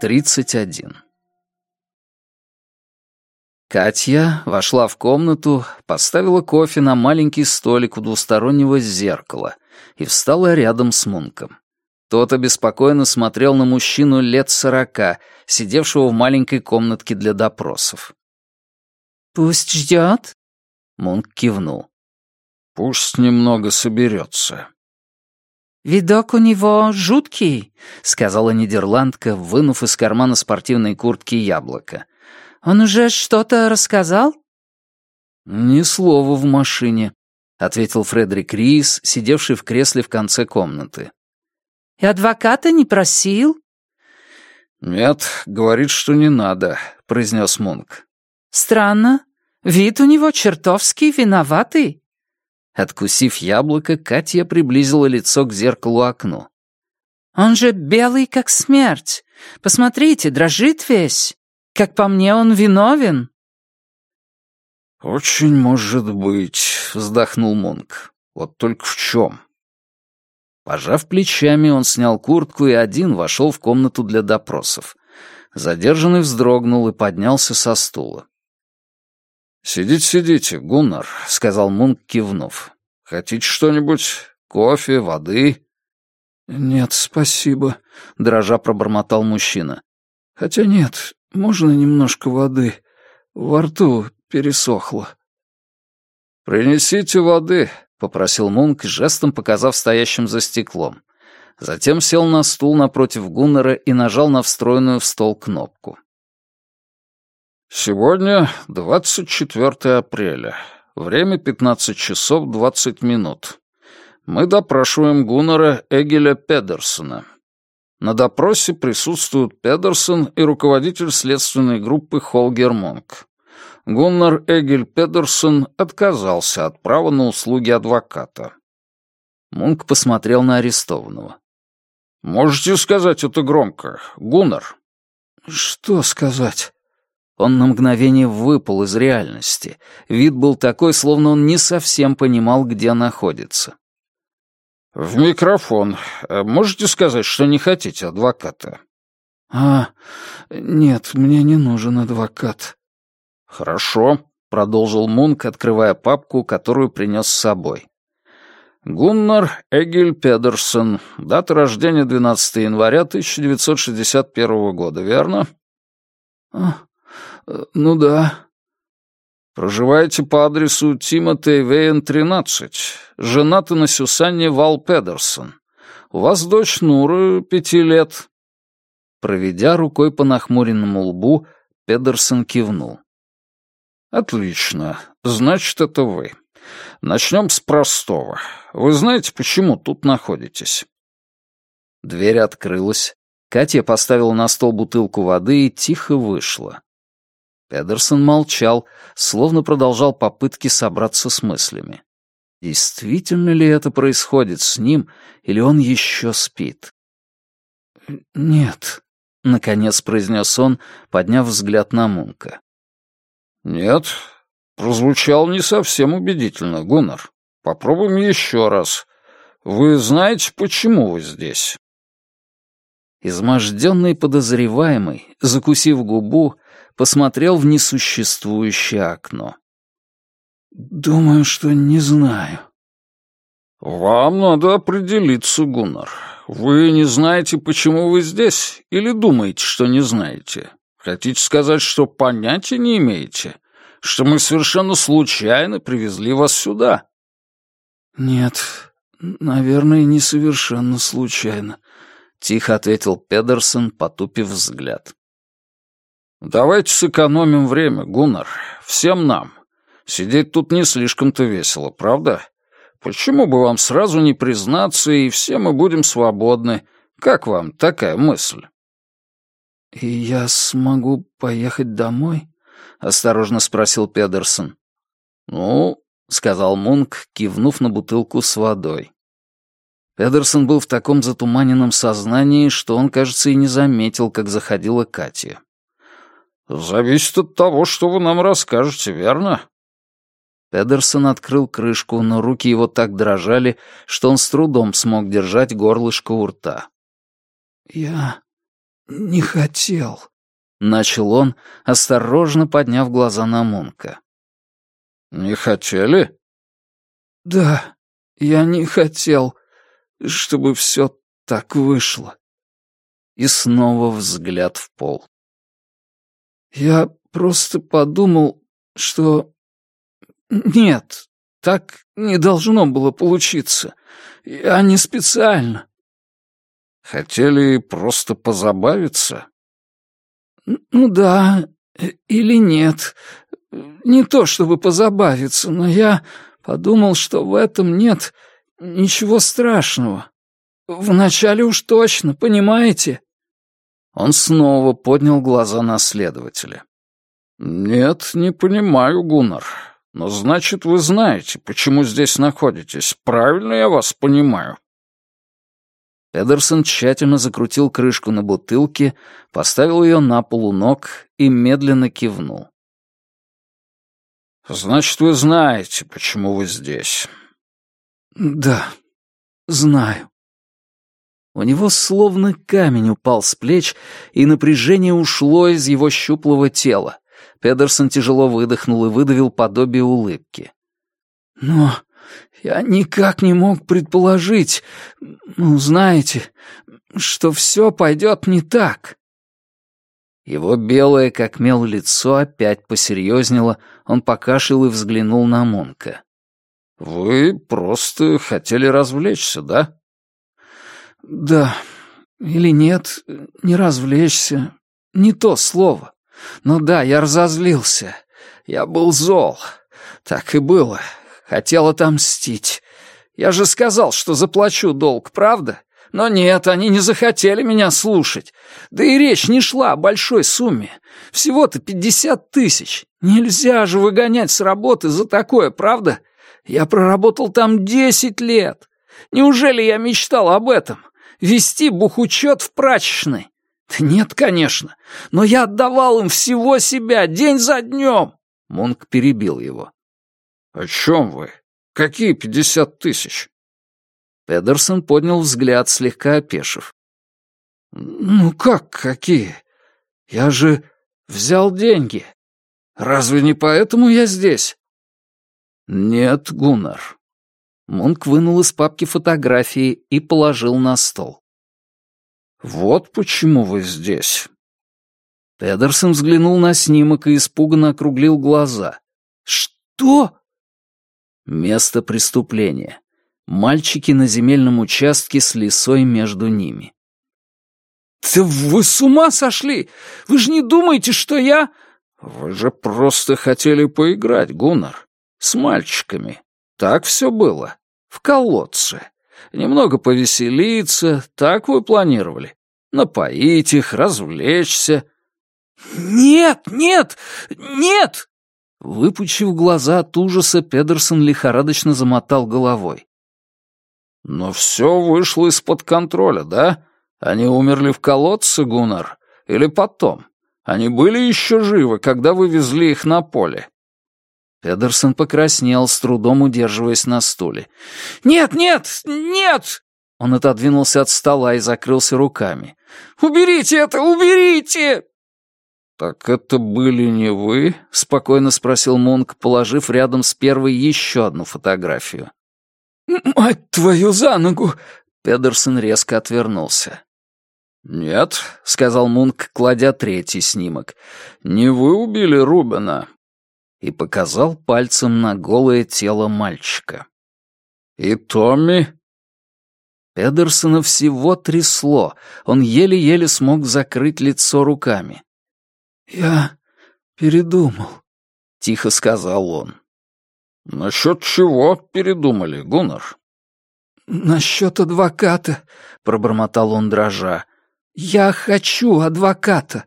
31. Катя вошла в комнату, поставила кофе на маленький столик у двустороннего зеркала и встала рядом с Мунком. Тот обеспокоенно смотрел на мужчину лет сорока, сидевшего в маленькой комнатке для допросов. «Пусть ждет?» Мунк кивнул. «Пусть немного соберется». «Видок у него жуткий», — сказала нидерландка, вынув из кармана спортивной куртки яблоко. «Он уже что-то рассказал?» «Ни слова в машине», — ответил Фредерик Рис, сидевший в кресле в конце комнаты. «И адвоката не просил?» «Нет, говорит, что не надо», — произнес Мунк. «Странно. Вид у него чертовски виноватый». Откусив яблоко, Катя приблизила лицо к зеркалу окну. «Он же белый, как смерть. Посмотрите, дрожит весь. Как по мне, он виновен». «Очень может быть», — вздохнул Мунк. «Вот только в чем?» Пожав плечами, он снял куртку и один вошел в комнату для допросов. Задержанный вздрогнул и поднялся со стула. «Сидите, сидите, Гуннар», — сказал Мунк, кивнув. «Хотите что-нибудь? Кофе, воды?» «Нет, спасибо», — дрожа пробормотал мужчина. «Хотя нет, можно немножко воды? Во рту пересохло». «Принесите воды», — попросил Мунк, жестом показав стоящим за стеклом. Затем сел на стул напротив Гуннера и нажал на встроенную в стол кнопку. Сегодня 24 апреля. Время 15 часов 20 минут. Мы допрашиваем Гуннера Эгеля Педерсона. На допросе присутствуют Педерсон и руководитель следственной группы Холгер Монк. Гуннар Эгель Педерсон отказался от права на услуги адвоката. Мунк посмотрел на арестованного. «Можете сказать это громко, Гуннар?» «Что сказать?» Он на мгновение выпал из реальности. Вид был такой, словно он не совсем понимал, где находится. «В микрофон. Можете сказать, что не хотите адвоката?» «А, нет, мне не нужен адвокат». «Хорошо», — продолжил Мунк, открывая папку, которую принес с собой. Гуннар Эгель Педерсон. Дата рождения 12 января 1961 года, верно? А, Э, «Ну да». «Проживаете по адресу Тимоти Вейн, 13. Женаты на Сюсанне Вал Педерсон. У вас дочь Нура, пяти лет». Проведя рукой по нахмуренному лбу, Педерсон кивнул. «Отлично. Значит, это вы. Начнем с простого. Вы знаете, почему тут находитесь?» Дверь открылась. Катя поставила на стол бутылку воды и тихо вышла. Педерсон молчал, словно продолжал попытки собраться с мыслями. Действительно ли это происходит с ним, или он еще спит? «Нет», — наконец произнес он, подняв взгляд на Мунка. «Нет, прозвучал не совсем убедительно, Гуннар. Попробуем еще раз. Вы знаете, почему вы здесь?» Изможденный подозреваемый, закусив губу, посмотрел в несуществующее окно. «Думаю, что не знаю». «Вам надо определиться, Гуннар. Вы не знаете, почему вы здесь, или думаете, что не знаете? Хотите сказать, что понятия не имеете? Что мы совершенно случайно привезли вас сюда?» «Нет, наверное, не совершенно случайно», — тихо ответил Педерсон, потупив взгляд. «Давайте сэкономим время, Гуннар. Всем нам. Сидеть тут не слишком-то весело, правда? Почему бы вам сразу не признаться, и все мы будем свободны? Как вам такая мысль?» «И я смогу поехать домой?» — осторожно спросил Педерсон. «Ну», — сказал Мунк, кивнув на бутылку с водой. Педерсон был в таком затуманенном сознании, что он, кажется, и не заметил, как заходила Катя. «Зависит от того, что вы нам расскажете, верно?» Педерсон открыл крышку, но руки его так дрожали, что он с трудом смог держать горлышко у рта. «Я не хотел», — начал он, осторожно подняв глаза на Мунка. «Не хотели?» «Да, я не хотел, чтобы все так вышло». И снова взгляд в пол. «Я просто подумал, что... Нет, так не должно было получиться. Я не специально». «Хотели просто позабавиться?» «Ну да, или нет. Не то чтобы позабавиться, но я подумал, что в этом нет ничего страшного. Вначале уж точно, понимаете?» Он снова поднял глаза на следователя. «Нет, не понимаю, Гуннар. Но значит, вы знаете, почему здесь находитесь. Правильно я вас понимаю?» Эдерсон тщательно закрутил крышку на бутылке, поставил ее на полу ног и медленно кивнул. «Значит, вы знаете, почему вы здесь?» «Да, знаю». У него словно камень упал с плеч, и напряжение ушло из его щуплого тела. Педерсон тяжело выдохнул и выдавил подобие улыбки. «Но я никак не мог предположить, ну, знаете, что все пойдет не так». Его белое, как мел, лицо опять посерьезнело, он покашлял и взглянул на Монка. «Вы просто хотели развлечься, да?» «Да. Или нет, не развлечься. Не то слово. Но да, я разозлился. Я был зол. Так и было. Хотел отомстить. Я же сказал, что заплачу долг, правда? Но нет, они не захотели меня слушать. Да и речь не шла о большой сумме. Всего-то пятьдесят тысяч. Нельзя же выгонять с работы за такое, правда? Я проработал там десять лет. Неужели я мечтал об этом? Вести бухучет в прачечной? Да нет, конечно. Но я отдавал им всего себя, день за днем. Мунк перебил его. «О чем вы? Какие пятьдесят тысяч?» Педерсон поднял взгляд, слегка опешив. «Ну как какие? Я же взял деньги. Разве не поэтому я здесь?» «Нет, Гуннар». Мунк вынул из папки фотографии и положил на стол. «Вот почему вы здесь». Педерсон взглянул на снимок и испуганно округлил глаза. «Что?» Место преступления. Мальчики на земельном участке с лесой между ними. «Да вы с ума сошли! Вы же не думаете, что я...» «Вы же просто хотели поиграть, Гуннар. С мальчиками. Так все было. В колодце. Немного повеселиться. Так вы планировали. Напоить их, развлечься». «Нет, нет, нет!» Выпучив глаза от ужаса, Педерсон лихорадочно замотал головой. «Но все вышло из-под контроля, да? Они умерли в колодце, Гуннар? Или потом? Они были еще живы, когда вы везли их на поле?» Педерсон покраснел, с трудом удерживаясь на стуле. «Нет, нет, нет!» Он отодвинулся от стола и закрылся руками. «Уберите это, уберите!» «Так это были не вы?» — спокойно спросил Мунк, положив рядом с первой еще одну фотографию. «Мать твою за ногу!» — Педерсон резко отвернулся. «Нет», — сказал Мунк, кладя третий снимок, — «не вы убили Рубена». И показал пальцем на голое тело мальчика. «И Томми?» Педерсона всего трясло, он еле-еле смог закрыть лицо руками. «Я передумал», — тихо сказал он. «Насчет чего передумали, Гуннар?» «Насчет адвоката», — пробормотал он дрожа. «Я хочу адвоката».